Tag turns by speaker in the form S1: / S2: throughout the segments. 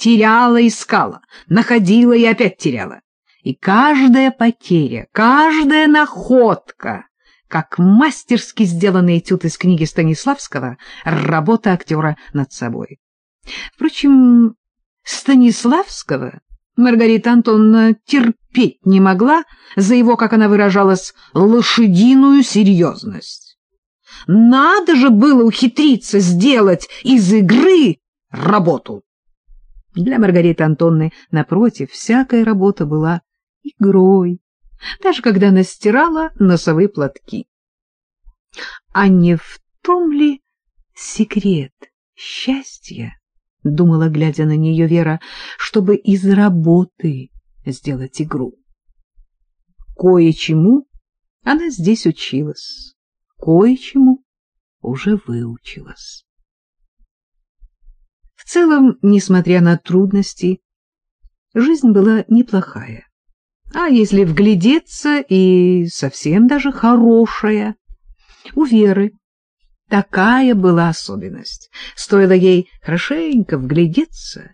S1: теряла, искала, находила и опять теряла. И каждая потеря, каждая находка, как мастерски сделанный этюд из книги Станиславского, работа актера над собой. Впрочем, Станиславского Маргарита Антоновна терпеть не могла за его, как она выражалась, лошадиную серьезность. Надо же было ухитриться сделать из игры работу. Для Маргариты Антонны, напротив, всякая работа была игрой, даже когда она стирала носовые платки. А не в том ли секрет счастья? — думала, глядя на нее Вера, — чтобы из работы сделать игру. Кое-чему она здесь училась, кое-чему уже выучилась. Целом, несмотря на трудности, жизнь была неплохая. А если вглядеться, и совсем даже хорошая. У Веры Такая была особенность. Стоило ей хорошенько вглядеться,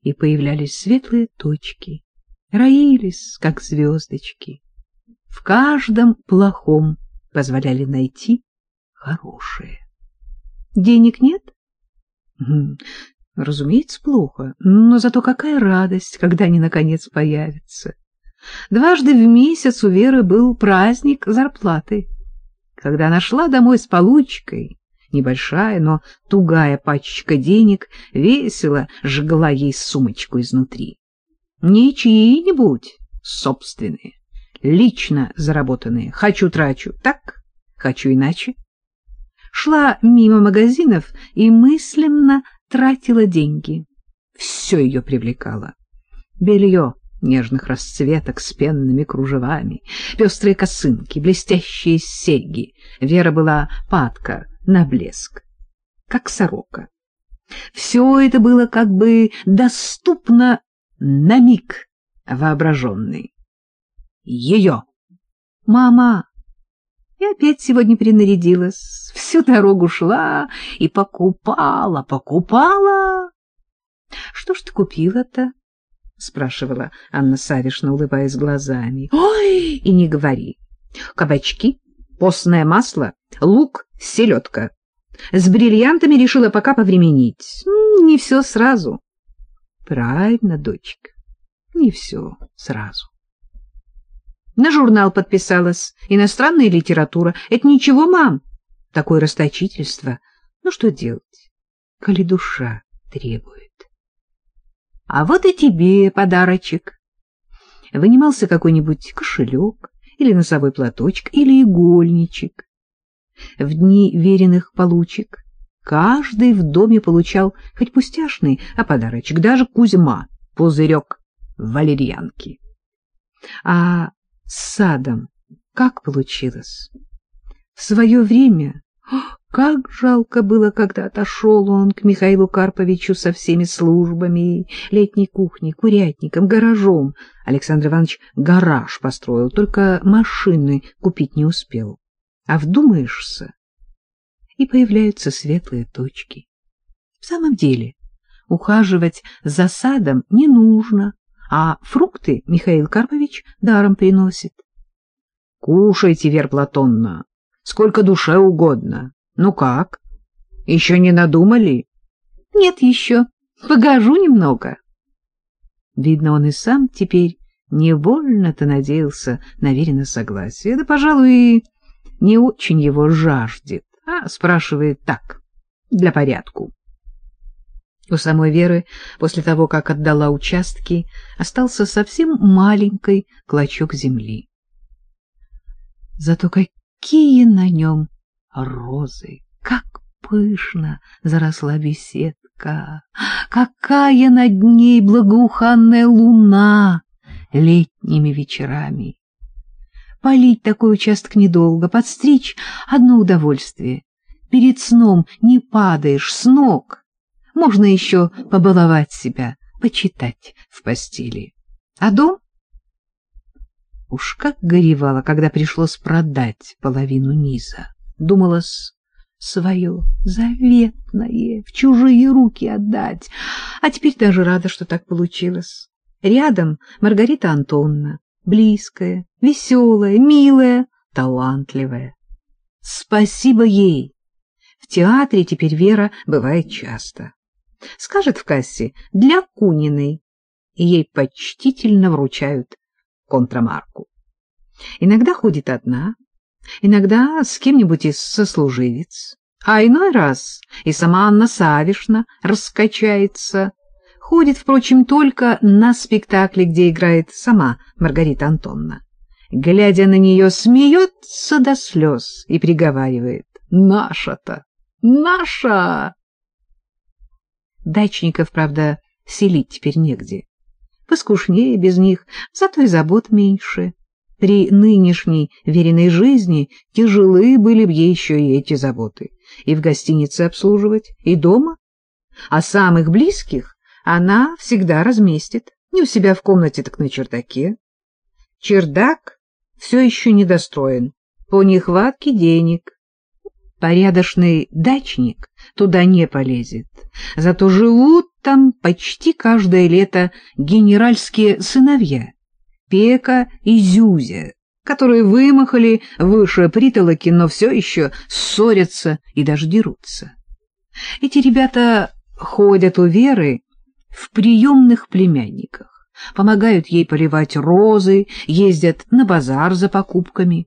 S1: и появлялись светлые точки, роились, как звездочки. В каждом плохом позволяли найти хорошее. Денег нет? Разумеется, плохо, но зато какая радость, когда они, наконец, появятся. Дважды в месяц у Веры был праздник зарплаты. Когда она шла домой с получкой, небольшая, но тугая пачка денег весело жгла ей сумочку изнутри. Не чьи-нибудь собственные, лично заработанные. Хочу-трачу так, хочу иначе. Шла мимо магазинов и мысленно тратила деньги. Все ее привлекало. Белье, нежных расцветок с пенными кружевами, пестрые косынки, блестящие серьги. Вера была падка на блеск, как сорока. Все это было как бы доступно на миг воображенный. Ее. Мама. И опять сегодня принарядилась, всю дорогу шла и покупала, покупала. Что ж ты купила-то? — спрашивала Анна Савишна, улыбаясь глазами. — Ой, и не говори. Кабачки, постное масло, лук, селедка. С бриллиантами решила пока повременить. Не все сразу. — Правильно, дочка, не все сразу. На журнал подписалась. Иностранная литература. Это ничего, мам. Такое расточительство. Ну, что делать, коли душа требует? А вот и тебе подарочек. Вынимался какой-нибудь кошелек или носовой платочек или игольничек. В дни веренных получек каждый в доме получал хоть пустяшный, а подарочек, даже Кузьма, пузырек валерьянки. А с садом как получилось? В свое время как жалко было, когда отошел он к Михаилу Карповичу со всеми службами, летней кухней, курятником, гаражом. Александр Иванович гараж построил, только машины купить не успел. А вдумаешься, и появляются светлые точки. В самом деле, ухаживать за садом не нужно, а фрукты Михаил Карпович даром приносит. — Кушайте, Вера Платонна, сколько душе угодно. Ну как? Еще не надумали? Нет еще. Погожу немного. Видно, он и сам теперь невольно-то надеялся на веренное согласие. Да, пожалуй, и не очень его жаждет, а спрашивает так, для порядку. У самой Веры после того, как отдала участки, остался совсем маленький клочок земли. Зато какие на нем розы. Как пышно заросла беседка! Какая над ней благоуханная луна летними вечерами! Полить такой участок недолго, подстричь — одно удовольствие. Перед сном не падаешь с ног. Можно еще побаловать себя, почитать в постели. А дом? Уж как горевала, когда пришлось продать половину низа. Думалось, свое заветное в чужие руки отдать. А теперь даже рада, что так получилось. Рядом Маргарита Антонна, близкая, веселая, милая, талантливая. Спасибо ей. В театре теперь Вера бывает часто. Скажет в кассе «для Куниной», и ей почтительно вручают контрамарку. Иногда ходит одна, иногда с кем-нибудь из сослуживец, а иной раз и сама Анна Савишна раскачается. Ходит, впрочем, только на спектакле, где играет сама Маргарита Антонна. Глядя на нее, смеется до слез и приговаривает «Наша-то! Наша!» Дачников, правда, селить теперь негде. Поскушнее без них, зато и забот меньше. При нынешней веренной жизни тяжелые были бы еще и эти заботы. И в гостинице обслуживать, и дома. А самых близких она всегда разместит. Не у себя в комнате, так на чердаке. Чердак все еще недостроен, по нехватке денег. Порядочный дачник туда не полезет. Зато живут там почти каждое лето генеральские сыновья Пека и Зюзя, которые вымахали выше притолоки, но все еще ссорятся и даже дерутся. Эти ребята ходят у Веры в приемных племянниках, помогают ей поливать розы, ездят на базар за покупками.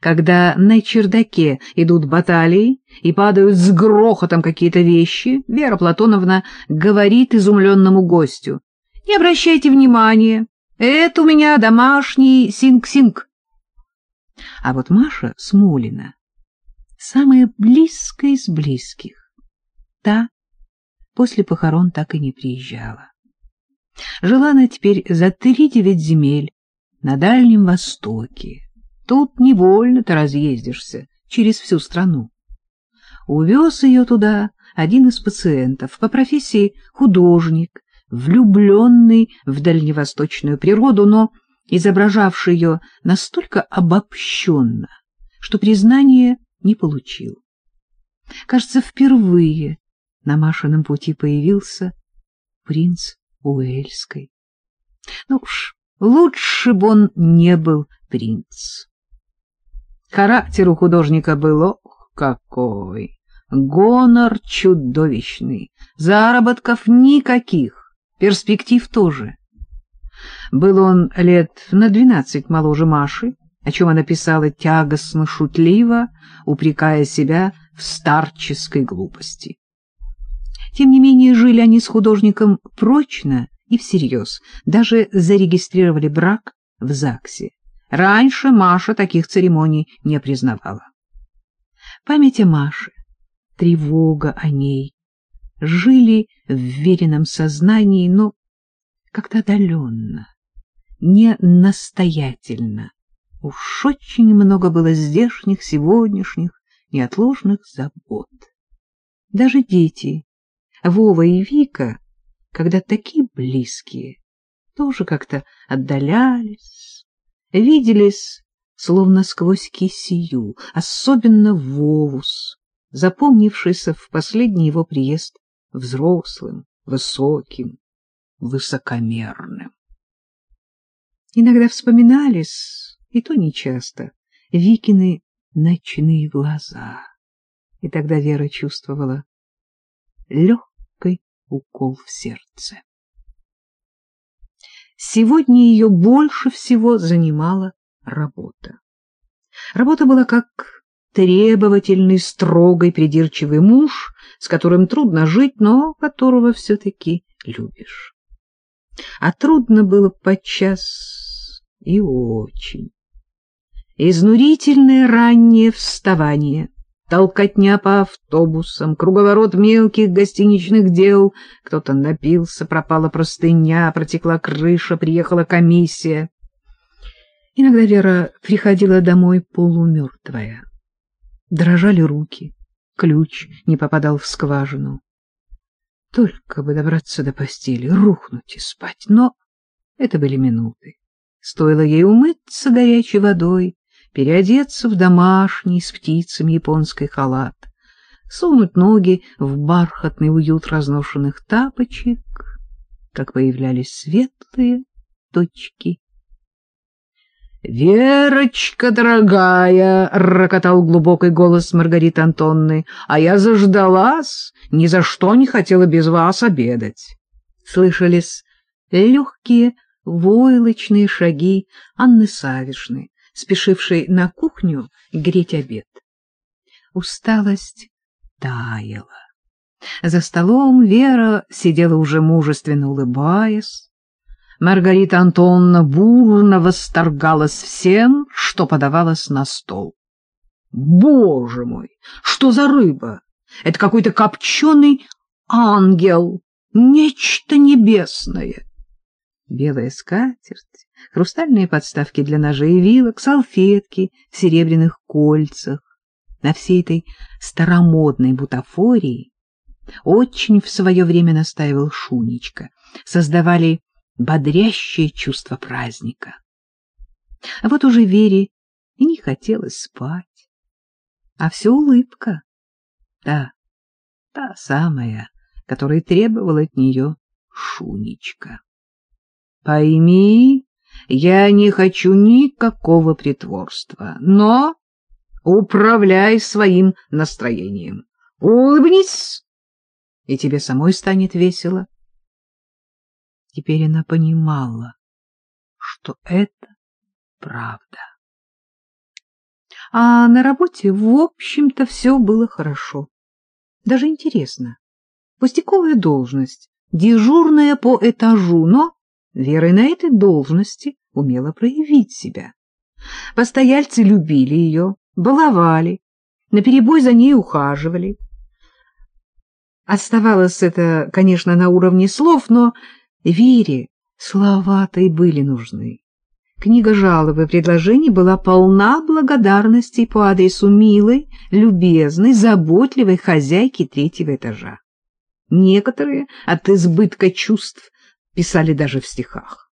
S1: Когда на чердаке идут баталии и падают с грохотом какие-то вещи, Вера Платоновна говорит изумленному гостю, «Не обращайте внимания, это у меня домашний синг-синг. А вот Маша Смолина, самая близкая из близких, та после похорон так и не приезжала. Жила она теперь за тридевять земель на Дальнем Востоке. Тут невольно-то разъездишься через всю страну. Увез ее туда один из пациентов, по профессии художник, влюбленный в дальневосточную природу, но изображавший ее настолько обобщенно, что признания не получил. Кажется, впервые на Машином пути появился принц Уэльской. Ну уж, лучше бы он не был принц. Характер у художника был, ох, какой! Гонор чудовищный, заработков никаких перспектив тоже. Был он лет на двенадцать моложе Маши, о чем она писала тягостно-шутливо, упрекая себя в старческой глупости. Тем не менее, жили они с художником прочно и всерьез, даже зарегистрировали брак в ЗАГСе. Раньше Маша таких церемоний не признавала. Память о Маше, тревога о ней, жили в веренном сознании, но как-то отдаленно, не настоятельно. Уж очень много было здешних, сегодняшних, неотложных забот. Даже дети, Вова и Вика, когда такие близкие, тоже как-то отдалялись, виделись словно сквозь кисию, особенно Вовус, запомнившийся в последний его приезд взрослым, высоким, высокомерным. Иногда вспоминались, и то нечасто, Викины ночные глаза. И тогда Вера чувствовала легкий укол в сердце. Сегодня ее больше всего занимала работа. Работа была как требовательный, строгий, придирчивый муж, с которым трудно жить, но которого все-таки любишь. А трудно было подчас и очень. Изнурительное раннее вставание, толкотня по автобусам, круговорот мелких гостиничных дел. Кто-то напился, пропала простыня, протекла крыша, приехала комиссия. Иногда Вера приходила домой полумертвая. Дрожали руки, ключ не попадал в скважину. Только бы добраться до постели, рухнуть и спать, но это были минуты. Стоило ей умыться горячей водой, переодеться в домашний с птицами японский халат, сунуть ноги в бархатный уют разношенных тапочек, как появлялись светлые точки. — Верочка, дорогая! — рокотал глубокий голос Маргариты Антонны. — А я заждалась, ни за что не хотела без вас обедать. Слышались легкие войлочные шаги Анны Савишны, спешившей на кухню греть обед. Усталость таяла. За столом Вера сидела уже мужественно улыбаясь. Маргарита Антоновна бурно восторгалась всем, что подавалось на стол. «Боже мой, что за рыба? Это какой-то копченый ангел, нечто небесное!» Белая скатерть, хрустальные подставки для ножей и вилок, салфетки в серебряных кольцах. На всей этой старомодной бутафории очень в свое время настаивал Шунечка, создавали бодрящее чувство праздника. А вот уже Вере и не хотелось спать, а все улыбка, та, та самая, которая требовала от нее Шунечка. Пойми, я не хочу никакого притворства, но управляй своим настроением. Улыбнись, и тебе самой станет весело. Теперь она понимала, что это правда. А на работе, в общем-то, все было хорошо. Даже интересно. Пустяковая должность, дежурная по этажу, но Вера и на этой должности умела проявить себя. Постояльцы любили ее, баловали, наперебой за ней ухаживали. Оставалось это, конечно, на уровне слов, но Вере слова-то и были нужны. Книга жалоб и предложений была полна благодарностей по адресу милой, любезной, заботливой хозяйки третьего этажа. Некоторые от избытка чувств писали даже в стихах.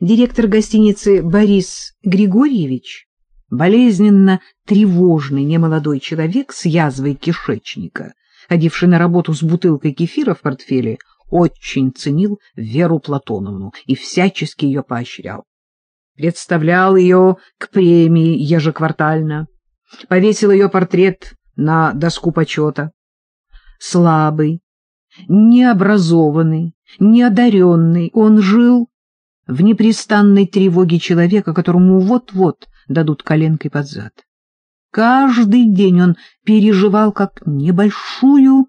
S1: Директор гостиницы Борис Григорьевич, болезненно тревожный немолодой человек с язвой кишечника, ходивший на работу с бутылкой кефира в портфеле, очень ценил Веру Платоновну и всячески ее поощрял. Представлял ее к премии ежеквартально, повесил ее портрет на доску почета. Слабый, необразованный, неодаренный, он жил в непрестанной тревоге человека, которому вот-вот дадут коленкой под зад. Каждый день он переживал как небольшую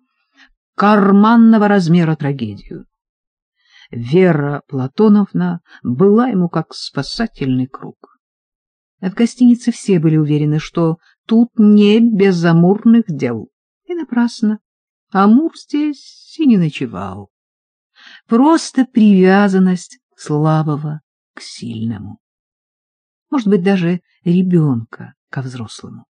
S1: карманного размера трагедию. Вера Платоновна была ему как спасательный круг. В гостинице все были уверены, что тут не без амурных дел. И напрасно. Амур здесь и не ночевал. Просто привязанность слабого к сильному. Может быть, даже ребенка ко взрослому.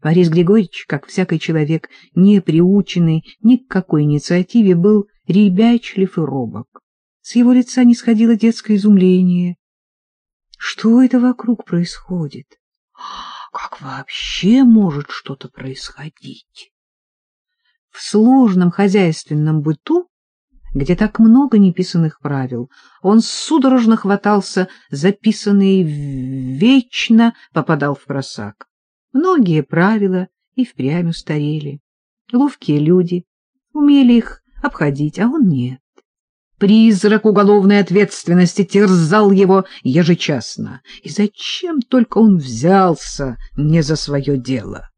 S1: Борис Григорьевич, как всякий человек, не приученный ни к какой инициативе, был ребячлив и робок. С его лица не сходило детское изумление. Что это вокруг происходит? Как вообще может что-то происходить? В сложном хозяйственном быту, где так много неписанных правил, он судорожно хватался записанные вечно попадал в просак. Многие правила и впрямь устарели. Ловкие люди умели их обходить, а он нет. Призрак уголовной ответственности терзал его ежечасно. И зачем только он взялся не за свое дело?